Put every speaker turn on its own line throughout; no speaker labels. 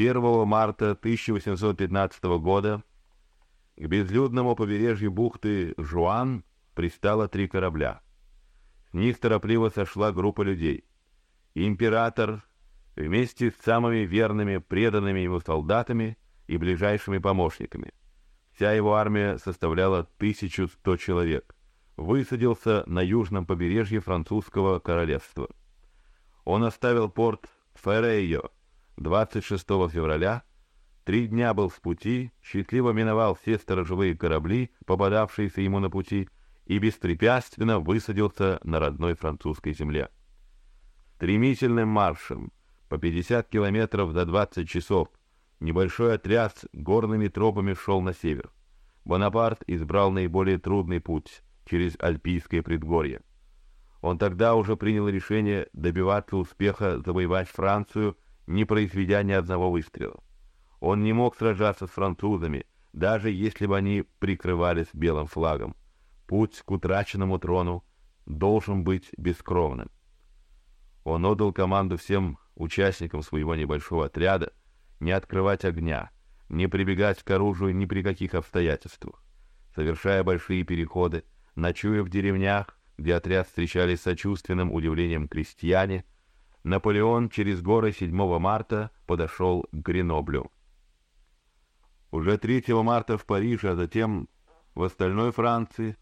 1 марта 1815 года к безлюдному побережью бухты Жуан пристало три корабля. С них торопливо сошла группа людей. Император вместе с самыми верными, преданными ему солдатами и ближайшими помощниками. Вся его армия составляла 1100 человек. Высадился на южном побережье французского королевства. Он оставил порт Феррейо 26 февраля Три дня был в пути, счастливо миновал все сторожевые корабли, попадавшиеся ему на пути, и беспрепятственно высадился на родной французской земле. Стремительным маршем по 50 километров за 20 часов небольшой отряд горными тропами шел на север. Бонапарт избрал наиболее трудный путь через Альпийское предгорье. Он тогда уже принял решение добиваться успеха завоевать Францию, не произведя ни одного выстрела. Он не мог сражаться с французами, даже если бы они прикрывались белым флагом. Путь к утраченному трону должен быть бескровным. Он отдал команду всем участникам своего небольшого отряда не открывать огня, не прибегать к оружию ни при каких обстоятельствах. Совершая большие переходы, ночуя в деревнях, где отряд встречали сочувственным удивлением крестьяне, Наполеон через горы 7 марта подошел к Греноблю. Уже 3 марта в Париже, а затем в остальной Франции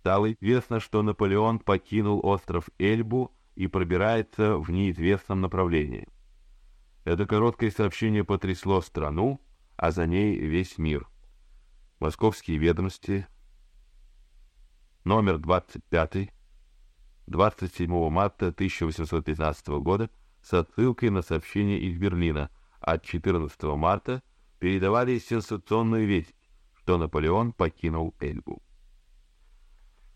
стало известно, что Наполеон покинул остров Эльбу и пробирается в неизвестном направлении. Это короткое сообщение потрясло страну, а за ней весь мир. Московские ведомости, номер 25, 27 марта 1815 года, с отсылкой на сообщение из Берлина от 14 марта передавали сенсационную весть, что Наполеон покинул Эльбу.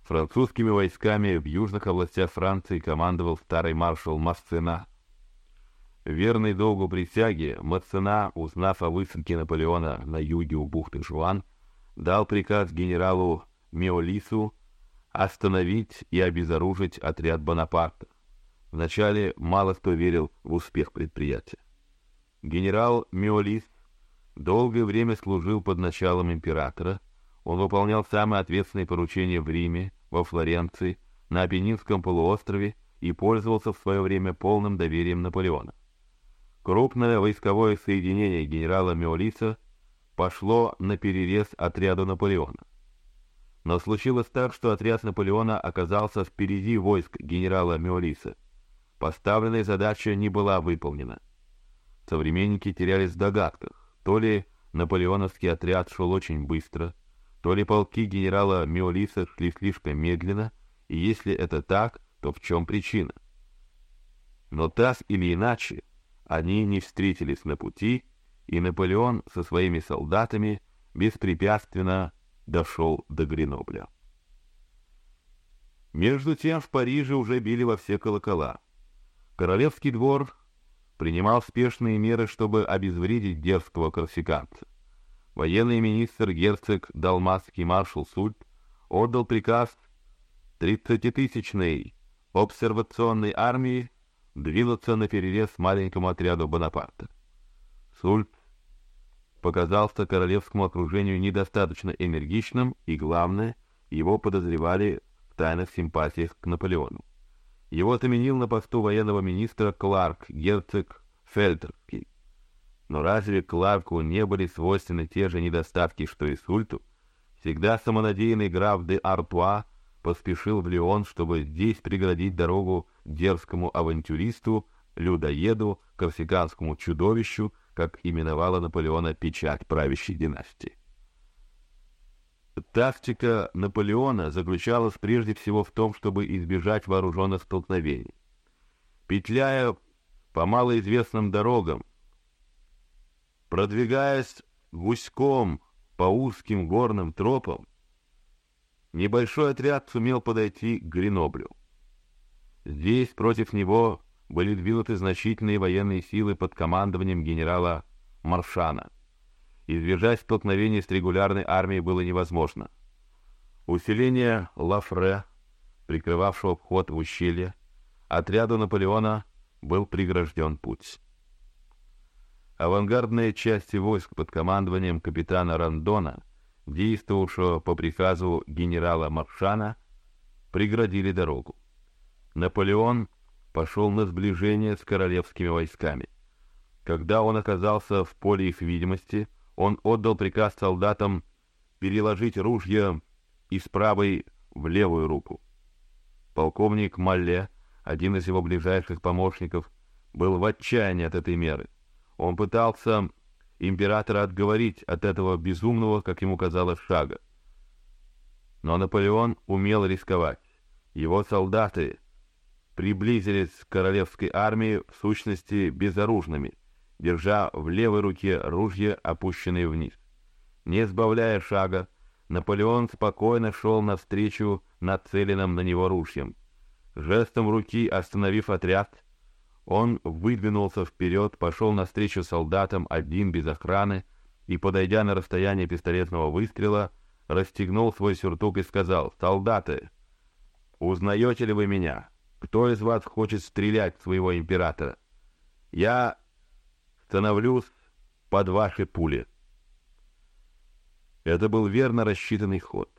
Французскими войсками в южных областях Франции командовал старый маршал Массена. Верный долгу присяги, Массена, узнав о высадке Наполеона на юге у бухты Жуан, дал приказ генералу Меолису остановить и обезоружить отряд Бонапарта. Вначале мало кто верил в успех предприятия. Генерал Меолис долгое время служил под началом императора. Он выполнял самые ответственные поручения в Риме, во Флоренции, на Апеннинском полуострове и пользовался в свое время полным доверием Наполеона. Крупное войсковое соединение генерала Меолиса пошло на перерез отряду Наполеона. Но случилось так, что отряд Наполеона оказался впереди войск генерала Меолиса. Поставленная задача не была выполнена. Современники терялись в догадках. То ли наполеоновский отряд шел очень быстро, то ли полки генерала Миолиса шли слишком медленно, и если это так, то в чем причина? Но так или иначе, они не встретились на пути, и Наполеон со своими солдатами беспрепятственно дошел до Гренобля. Между тем в Париже уже били во все колокола. Королевский двор принимал спешные меры, чтобы обезвредить дерзкого корсиканца. Военный министр герцог Далмасский маршал Сульт отдал приказ тридцатитысячной обсервационной армии двинуться на перерез маленькому отряду Бонапарта. Сульт показался королевскому окружению недостаточно энергичным, и главное, его подозревали в тайных симпатиях к Наполеону. Его заменил на посту военного министра Кларк, герцог Фельтерский. Но разве Кларку не были свойственны те же недостатки, что и Сульту? Всегда самонадеянный граф де Артуа поспешил в Лион, чтобы здесь преградить дорогу дерзкому авантюристу, людоеду, корсиканскому чудовищу, как именовала Наполеона печать правящей династии. Тактика Наполеона заключалась прежде всего в том, чтобы избежать вооруженных столкновений. Петляя по малоизвестным дорогам, продвигаясь гуськом по узким горным тропам, небольшой отряд сумел подойти к Греноблю. Здесь против него были двинуты значительные военные силы под командованием генерала Маршана. Избежать столкновений с регулярной армией было невозможно. Усиление Лафре, прикрывавшего вход в ущелье, отряду Наполеона был прегражден путь. Авангардные части войск под командованием капитана Рандона, действовавшего по приказу генерала Маршана, преградили дорогу. Наполеон пошел на сближение с королевскими войсками. Когда он оказался в поле их видимости, он отдал приказ солдатам переложить ружья из правой в левую руку. Полковник Малле, один из его ближайших помощников, был в отчаянии от этой меры. Он пытался императора отговорить от этого безумного, как ему казалось, шага. Но Наполеон умел рисковать. Его солдаты приблизились к королевской армии в сущности безоружными, держа в левой руке ружья, опущенные вниз. Не сбавляя шага, Наполеон спокойно шел навстречу нацеленным на него ружьем. Жестом руки остановив отряд, он выдвинулся вперед, пошел навстречу солдатам один без охраны и, подойдя на расстояние пистолетного выстрела, расстегнул свой сюртук и сказал: "Солдаты, узнаете ли вы меня? Кто из вас хочет стрелять своего императора? Я становлюсь под ваши пули". Это был верно рассчитанный ход.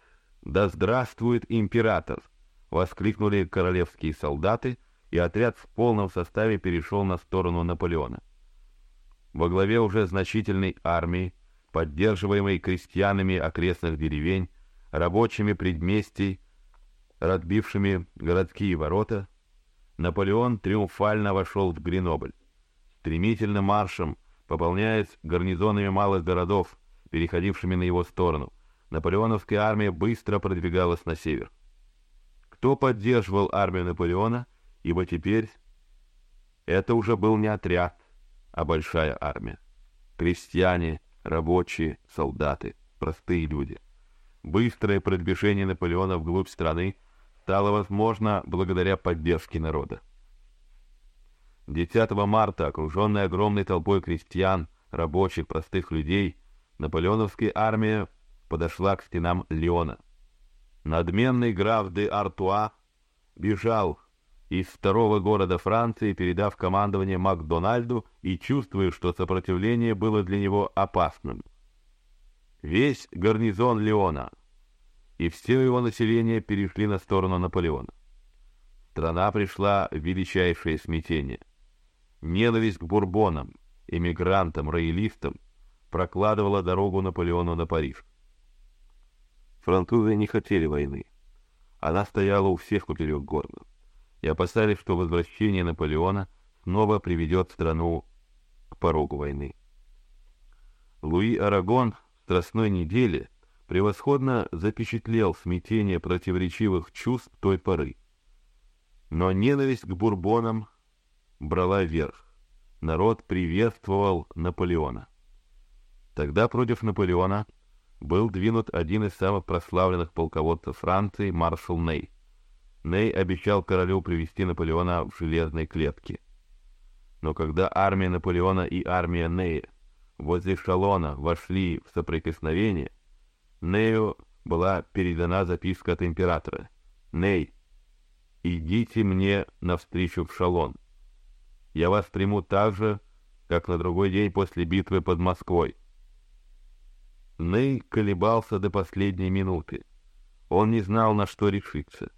Да здравствует император! воскликнули королевские солдаты и отряд в полном составе перешел на сторону Наполеона. Во главе уже значительной армии, поддерживаемой крестьянами окрестных деревень, рабочими предместий, разбившими городские ворота, Наполеон триумфально вошел в Гренобль. Стремительным маршем, пополняясь гарнизонами малых городов, переходившими на его сторону, наполеоновская армия быстро продвигалась на север. Кто поддерживал армию Наполеона – ибо теперь это уже был не отряд, а большая армия. Крестьяне, рабочие, солдаты, простые люди. Быстрое продвижение Наполеона вглубь страны стало возможно благодаря поддержке народа. 10 марта, окруженная огромной толпой крестьян, рабочих, простых людей, наполеоновская армия подошла к стенам Лиона. Надменный граф де Артуа бежал из второго города Франции, передав командование Макдональду и чувствуя, что сопротивление было для него опасным. Весь гарнизон Леона и все его население перешли на сторону Наполеона. Страна пришла в величайшее смятение. Ненависть к бурбонам, эмигрантам, роялистам прокладывала дорогу Наполеону на Париж. Французы не хотели войны. Она стояла у всех поперек горла и опасались, что возвращение Наполеона снова приведет страну к порогу войны. Луи Арагон в Страстной неделе превосходно запечатлел смятение противоречивых чувств той поры. Но ненависть к бурбонам брала верх. Народ приветствовал Наполеона. Тогда против Наполеона был двинут один из самых прославленных полководцев Франции, маршал Ней. Ней обещал королю привести Наполеона в железной клетке. Но когда армия Наполеона и армия Нея возле Шалона вошли в соприкосновение, Нею была передана записка от императора. Ней, идите мне навстречу в Шалон. Я вас приму так же, как на другой день после битвы под Москвой. Ней колебался до последней минуты. Он не знал, на что решиться.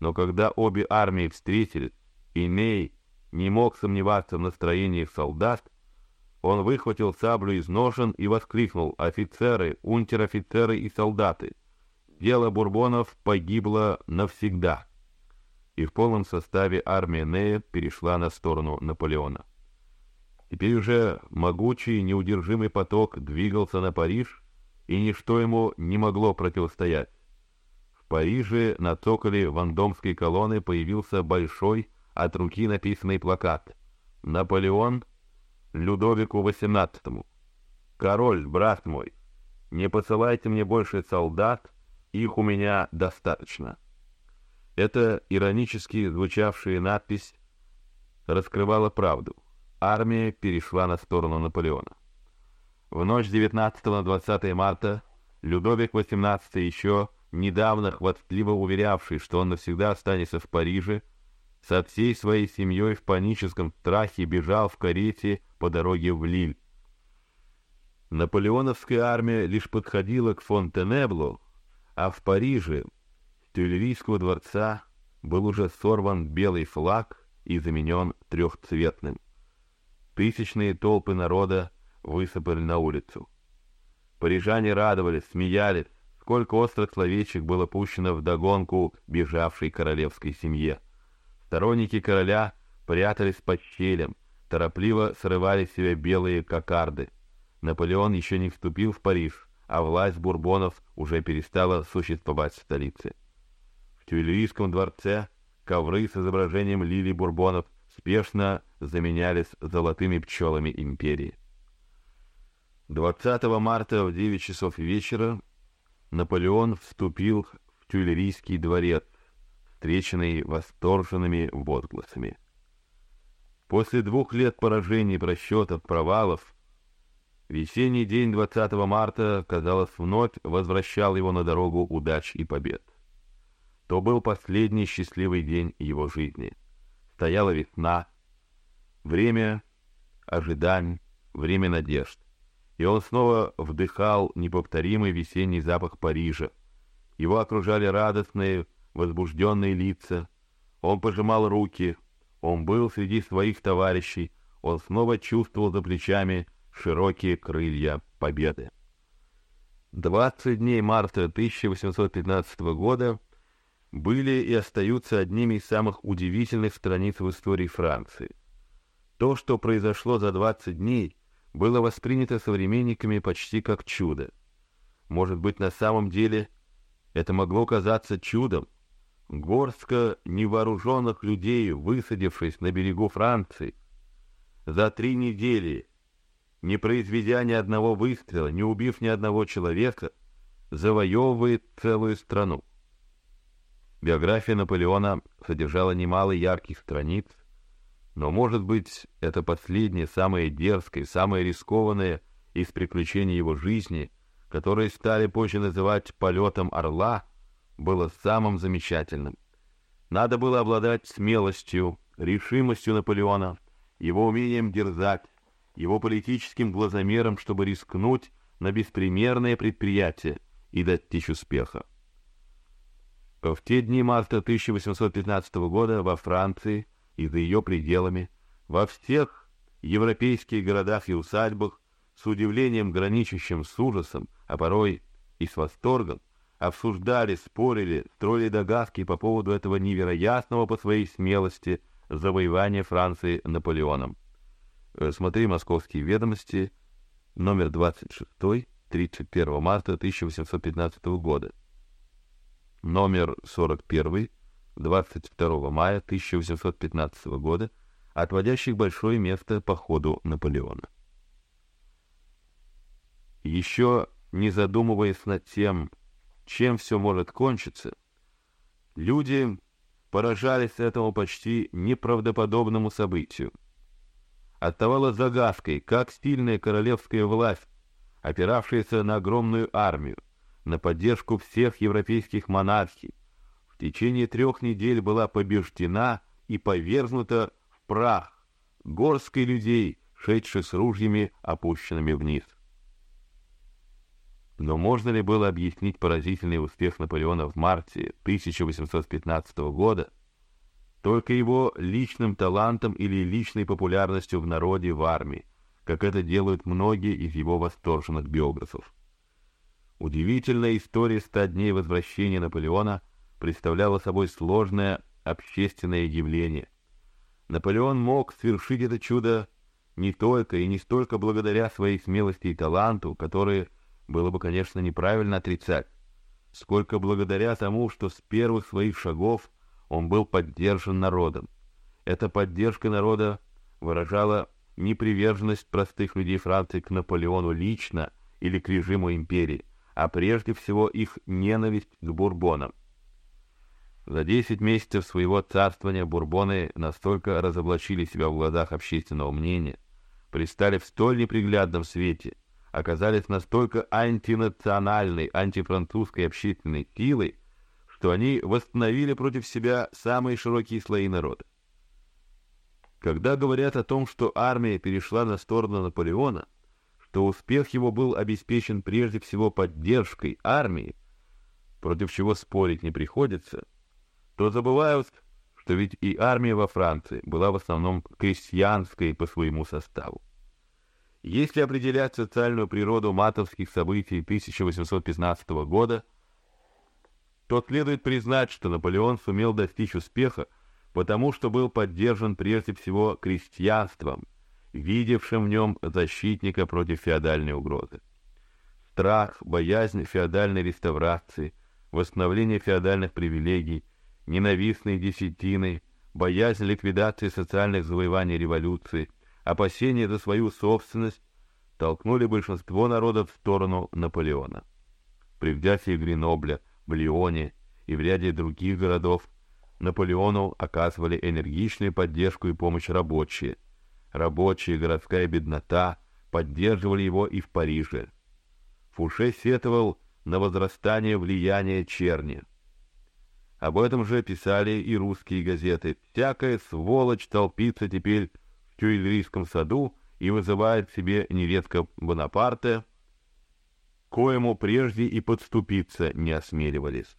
Но когда обе армии встретились, и Ней не мог сомневаться в настроении солдат, он выхватил саблю из ножен и воскликнул: "Офицеры, унтер-офицеры и солдаты! Дело бурбонов погибло навсегда!" И в полном составе армия Нея перешла на сторону Наполеона. Теперь уже могучий, неудержимый поток двигался на Париж, и ничто ему не могло противостоять. Париже на цоколе Вандомской колонны появился большой от руки написанный плакат: Наполеон Людовику XVIII. Король, брат мой, не посылайте мне больше солдат, их у меня достаточно. Эта иронически звучавшая надпись раскрывала правду. Армия перешла на сторону Наполеона. В ночь 19 на 20 марта Людовик XVIII еще недавно хвастливо уверявший, что он навсегда останется в Париже, со всей своей семьей в паническом страхе бежал в карете по дороге в Лиль, Наполеоновская армия лишь подходила к Фонтенеблу, а в Париже с Тюильрийского дворца был уже сорван белый флаг и заменен трехцветным. Тысячные толпы народа высыпали на улицу. Парижане радовались, смеялись, сколько острых словечек было пущено в догонку бежавшей королевской семье. Сторонники короля прятались под щелем, торопливо срывали с себя белые кокарды — Наполеон еще не вступил в Париж, а власть бурбонов уже перестала существовать в столице. В Тюильрийском дворце ковры с изображением лилий бурбонов спешно заменялись золотыми пчелами империи. 20 марта в 9 часов вечера Наполеон вступил в Тюильрийский дворец, встреченный восторженными возгласами. После двух лет поражений, просчетов, провалов Весенний день 20 марта, казалось, вновь возвращал его на дорогу удач и побед. То был последний счастливый день его жизни. Стояла весна, время ожиданий, время надежд. И он снова вдыхал неповторимый весенний запах Парижа. Его окружали радостные, возбужденные лица. Он пожимал руки. Он был среди своих товарищей. Он снова чувствовал за плечами широкие крылья победы. 20 дней марта 1815 года были и остаются одними из самых удивительных страниц в истории Франции. То, что произошло за 20 дней, было воспринято современниками почти как чудо. Может быть, на самом деле это могло казаться чудом. Горстка невооруженных людей, высадившись на берегу Франции, за три недели не произведя ни одного выстрела, не убив ни одного человека, завоевывает целую страну. Биография Наполеона содержала немало ярких страниц, но, может быть, это последнее, самое дерзкое, самое рискованное из приключений его жизни, которые стали позже называть полетом орла, было самым замечательным. Надо было обладать смелостью, решимостью Наполеона, его умением дерзать, его политическим глазомером, чтобы рискнуть на беспримерное предприятие и достичь успеха. В те дни марта 1815 года во Франции и за ее пределами, во всех европейских городах и усадьбах, с удивлением граничащим с ужасом, а порой и с восторгом, обсуждали, спорили, строили догадки по поводу этого невероятного по своей смелости завоевания Франции Наполеоном. Э, смотри «Московские ведомости», номер 26, 31 марта 1815 года. Номер 41, 22 мая 1815 года, отводящих большое место по ходу Наполеона. Еще не задумываясь над тем, чем все может кончиться, люди поражались этому почти неправдоподобному событию — оставалось загадкой, как сильная королевская власть, опиравшаяся на огромную армию, на поддержку всех европейских монархий, в течение трех недель была побеждена и повергнута в прах горской людей, шедших с ружьями, опущенными вниз. Но можно ли было объяснить поразительный успех Наполеона в марте 1815 года только его личным талантом или личной популярностью в народе, в армии, как это делают многие из его восторженных биографов. Удивительная история ста дней возвращения Наполеона представляла собой сложное общественное явление. Наполеон мог совершить это чудо не только и не столько благодаря своей смелости и таланту, которые было бы, конечно, неправильно отрицать, сколько благодаря тому, что с первых своих шагов он был поддержан народом. Эта поддержка народа выражала не приверженность простых людей Франции к Наполеону лично или к режиму империи, а прежде всего их ненависть к бурбонам. За десять месяцев своего царствования бурбоны настолько разоблачили себя в глазах общественного мнения, пристали в столь неприглядном свете, оказались настолько антинациональной, антифранцузской общественной силой, что они восстановили против себя самые широкие слои народа. Когда говорят о том, что армия перешла на сторону Наполеона, что успех его был обеспечен прежде всего поддержкой армии, против чего спорить не приходится, то забывают, что ведь и армия во Франции была в основном крестьянской по своему составу. Если определять социальную природу матовских событий 1815 года, то следует признать, что Наполеон сумел достичь успеха, потому что был поддержан прежде всего крестьянством, видевшим в нем защитника против феодальной угрозы. Страх, боязнь феодальной реставрации, восстановление феодальных привилегий, ненавистные десятины, боязнь ликвидации социальных завоеваний революции – опасения за свою собственность толкнули большинство народов в сторону Наполеона. При взятии Гренобля, в Лионе и в ряде других городов Наполеону оказывали энергичную поддержку и помощь рабочие. Рабочие, городская беднота поддерживали его и в Париже. Фуше сетовал на возрастание влияния черни. Об этом же писали и русские газеты. Всякая сволочь толпится теперь Тюильрийском саду и вызывает себе нередко Бонапарта, коему прежде и подступиться не осмеливались.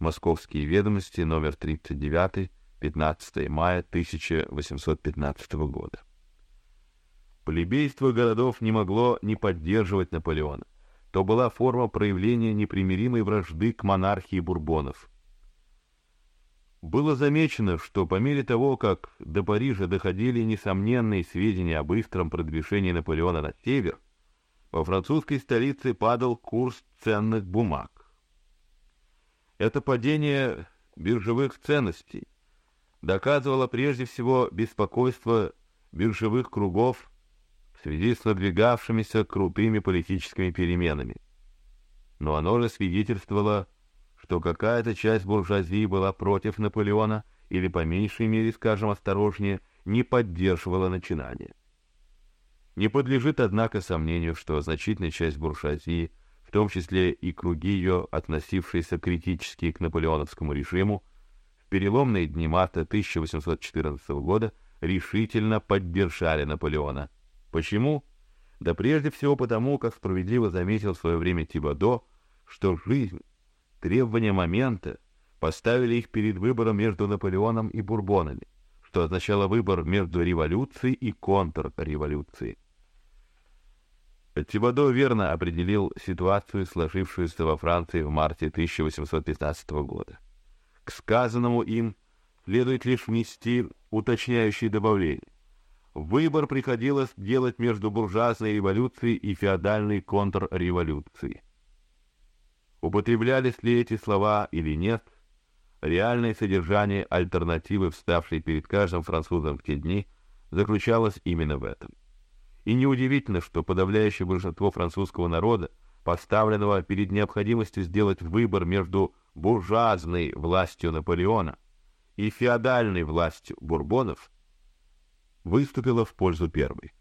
Московские ведомости, номер 39, 15 мая 1815 года. Плебейство городов не могло не поддерживать Наполеона. То была форма проявления непримиримой вражды к монархии бурбонов. Было замечено, что по мере того, как до Парижа доходили несомненные сведения о быстром продвижении Наполеона на север, во французской столице падал курс ценных бумаг. Это падение биржевых ценностей доказывало прежде всего беспокойство биржевых кругов в связи с надвигавшимися крутыми политическими переменами. Но оно же свидетельствовало что какая-то часть буржуазии была против Наполеона или, по меньшей мере, скажем осторожнее, не поддерживала начинание. Не подлежит, однако, сомнению, что значительная часть буржуазии, в том числе и круги ее, относившиеся критически к наполеоновскому режиму, в переломные дни марта 1814 года решительно поддержали Наполеона. Почему? Да прежде всего потому, как справедливо заметил в свое время Тибадо, что жизнь Требования момента поставили их перед выбором между Наполеоном и Бурбонами, что означало выбор между революцией и контрреволюцией. Тибадо верно определил ситуацию, сложившуюся во Франции в марте 1815 года. К сказанному им следует лишь внести уточняющие добавления. Выбор приходилось делать между буржуазной революцией и феодальной контрреволюцией. Употреблялись ли эти слова или нет, реальное содержание альтернативы, вставшей перед каждым французом в те дни, заключалось именно в этом. И неудивительно, что подавляющее большинство французского народа, поставленного перед необходимостью сделать выбор между буржуазной властью Наполеона и феодальной властью бурбонов, выступило в пользу первой.